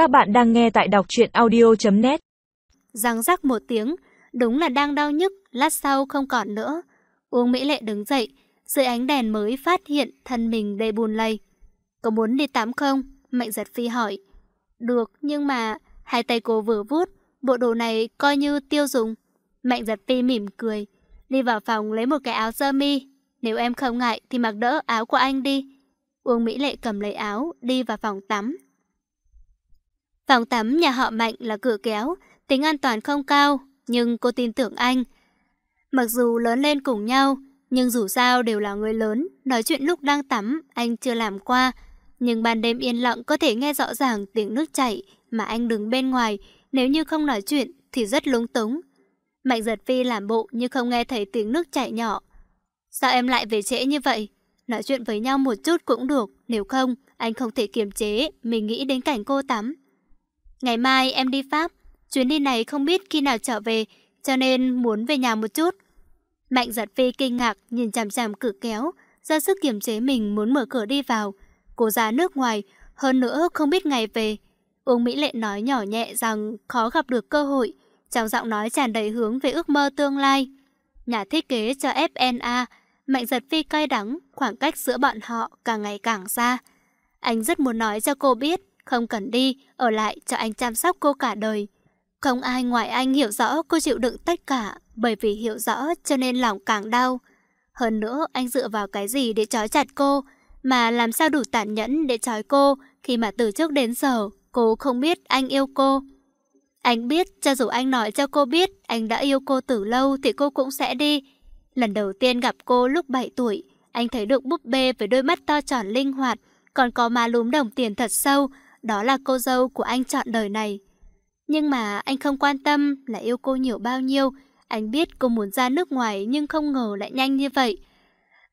Các bạn đang nghe tại đọc truyện audio.net Răng rắc một tiếng, đúng là đang đau nhức, lát sau không còn nữa. Uông Mỹ Lệ đứng dậy, dưới ánh đèn mới phát hiện thân mình đầy bùn lầy. Có muốn đi tắm không? Mạnh giật phi hỏi. Được, nhưng mà hai tay cô vừa vuốt, bộ đồ này coi như tiêu dùng. Mạnh giật phi mỉm cười, đi vào phòng lấy một cái áo sơ mi. Nếu em không ngại thì mặc đỡ áo của anh đi. Uông Mỹ Lệ cầm lấy áo, đi vào phòng tắm. Phòng tắm nhà họ Mạnh là cửa kéo, tính an toàn không cao, nhưng cô tin tưởng anh. Mặc dù lớn lên cùng nhau, nhưng dù sao đều là người lớn, nói chuyện lúc đang tắm, anh chưa làm qua. Nhưng ban đêm yên lặng có thể nghe rõ ràng tiếng nước chảy mà anh đứng bên ngoài, nếu như không nói chuyện thì rất lúng túng. Mạnh giật phi làm bộ như không nghe thấy tiếng nước chảy nhỏ. Sao em lại về trễ như vậy? Nói chuyện với nhau một chút cũng được, nếu không, anh không thể kiềm chế, mình nghĩ đến cảnh cô tắm. Ngày mai em đi Pháp, chuyến đi này không biết khi nào trở về, cho nên muốn về nhà một chút. Mạnh giật phi kinh ngạc nhìn chằm chằm cửa kéo, ra sức kiềm chế mình muốn mở cửa đi vào. Cô ra nước ngoài, hơn nữa không biết ngày về. Uông Mỹ Lệ nói nhỏ nhẹ rằng khó gặp được cơ hội, trong giọng nói tràn đầy hướng về ước mơ tương lai. Nhà thiết kế cho FNA, Mạnh giật phi cay đắng, khoảng cách giữa bọn họ càng ngày càng xa. Anh rất muốn nói cho cô biết, không cần đi, ở lại cho anh chăm sóc cô cả đời. Không ai ngoài anh hiểu rõ cô chịu đựng tất cả, bởi vì hiểu rõ cho nên lòng càng đau. Hơn nữa, anh dựa vào cái gì để trói chặt cô, mà làm sao đủ tàn nhẫn để trói cô khi mà từ trước đến giờ cô không biết anh yêu cô. Anh biết, cho dù anh nói cho cô biết anh đã yêu cô từ lâu thì cô cũng sẽ đi. Lần đầu tiên gặp cô lúc 7 tuổi, anh thấy được búp bê với đôi mắt to tròn linh hoạt, còn có má lúm đồng tiền thật sâu, đó là cô dâu của anh chọn đời này. Nhưng mà anh không quan tâm là yêu cô nhiều bao nhiêu. Anh biết cô muốn ra nước ngoài nhưng không ngờ lại nhanh như vậy.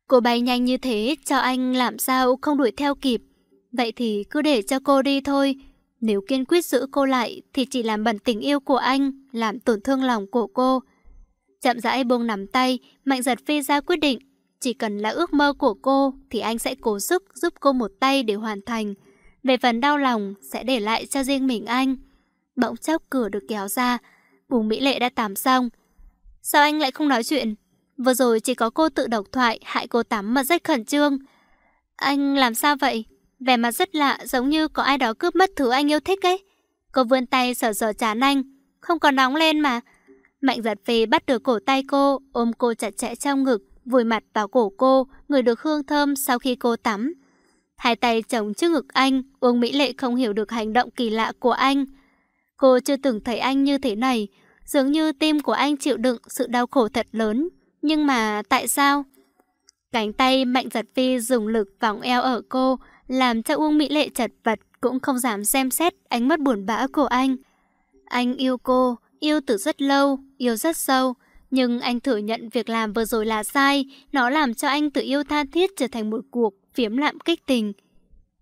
Cô bay nhanh như thế cho anh làm sao không đuổi theo kịp. Vậy thì cứ để cho cô đi thôi. Nếu kiên quyết giữ cô lại thì chỉ làm bẩn tình yêu của anh, làm tổn thương lòng của cô. Chậm rãi buông nắm tay, Mạnh giật phi ra quyết định. Chỉ cần là ước mơ của cô thì anh sẽ cố sức giúp cô một tay để hoàn thành. Về phần đau lòng sẽ để lại cho riêng mình anh. Bỗng chốc cửa được kéo ra, Bùi Mỹ Lệ đã tắm xong. Sao anh lại không nói chuyện? Vừa rồi chỉ có cô tự độc thoại hại cô tắm mà rất khẩn trương. Anh làm sao vậy? Vẻ mặt rất lạ giống như có ai đó cướp mất thứ anh yêu thích ấy. Cô vươn tay sờ sờ chán anh. Không còn nóng lên mà. Mạnh giật về bắt được cổ tay cô, ôm cô chặt chẽ trong ngực, vùi mặt vào cổ cô, người được hương thơm sau khi cô tắm. Hai tay chống trước ngực anh, Uông Mỹ Lệ không hiểu được hành động kỳ lạ của anh. Cô chưa từng thấy anh như thế này, dường như tim của anh chịu đựng sự đau khổ thật lớn. Nhưng mà tại sao? Cánh tay mạnh giật phi dùng lực vòng eo ở cô, làm cho Uông Mỹ Lệ chật vật, cũng không dám xem xét ánh mắt buồn bã của anh. Anh yêu cô, yêu từ rất lâu, yêu rất sâu. Nhưng anh thừa nhận việc làm vừa rồi là sai, nó làm cho anh tự yêu tha thiết trở thành một cuộc phiếm lạm kích tình.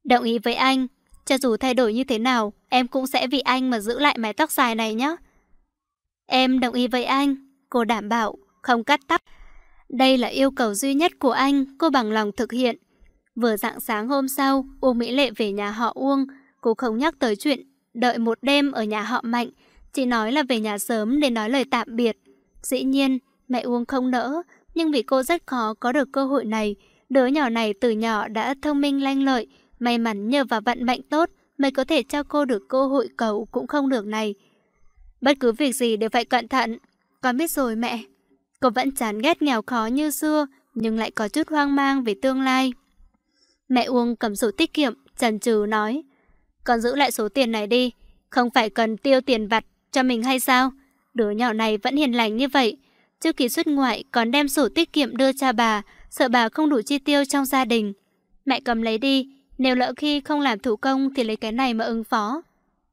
Đồng ý với anh, cho dù thay đổi như thế nào, em cũng sẽ vì anh mà giữ lại mái tóc dài này nhé. Em đồng ý với anh, cô đảm bảo, không cắt tóc. Đây là yêu cầu duy nhất của anh, cô bằng lòng thực hiện. Vừa dạng sáng hôm sau, Uông Mỹ Lệ về nhà họ Uông, cô không nhắc tới chuyện đợi một đêm ở nhà họ Mạnh, chỉ nói là về nhà sớm để nói lời tạm biệt. Dĩ nhiên, mẹ Uông không nỡ, nhưng vì cô rất khó có được cơ hội này, Đứa nhỏ này từ nhỏ đã thông minh lanh lợi, may mắn nhờ vào vận mệnh tốt mới có thể cho cô được cơ hội cầu cũng không được này. Bất cứ việc gì đều phải cẩn thận. Con biết rồi mẹ. Cô vẫn chán ghét nghèo khó như xưa, nhưng lại có chút hoang mang về tương lai. Mẹ Uông cầm sổ tiết kiệm, chần chừ nói. Con giữ lại số tiền này đi, không phải cần tiêu tiền vặt cho mình hay sao? Đứa nhỏ này vẫn hiền lành như vậy. Trước khi xuất ngoại còn đem sổ tiết kiệm đưa cha bà, sợ bà không đủ chi tiêu trong gia đình. Mẹ cầm lấy đi, nếu lỡ khi không làm thủ công thì lấy cái này mà ứng phó.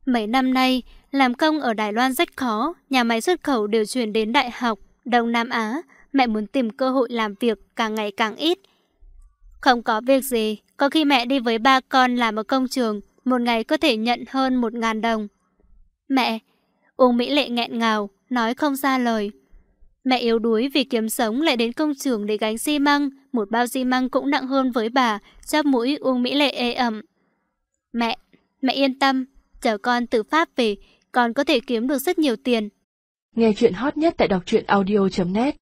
Mấy năm nay, làm công ở Đài Loan rất khó, nhà máy xuất khẩu đều chuyển đến Đại học, Đông Nam Á. Mẹ muốn tìm cơ hội làm việc càng ngày càng ít. Không có việc gì, có khi mẹ đi với ba con làm ở công trường, một ngày có thể nhận hơn một ngàn đồng. Mẹ, Uông Mỹ Lệ nghẹn ngào, nói không ra lời. Mẹ yếu đuối vì kiếm sống lại đến công trường để gánh xi măng, một bao xi măng cũng nặng hơn với bà, chắp mũi uống mỹ lệ ê ẩm. Mẹ, mẹ yên tâm, chờ con từ Pháp về, con có thể kiếm được rất nhiều tiền. Nghe chuyện hot nhất tại đọc truyện audio.net